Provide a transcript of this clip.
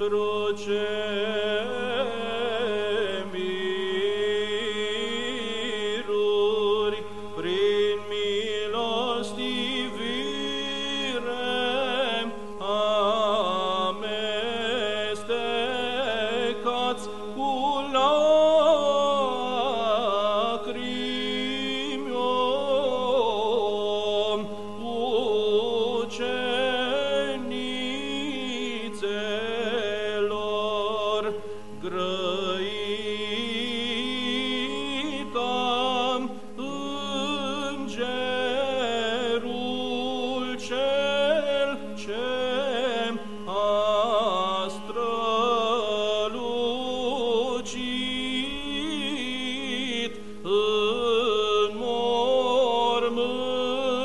intr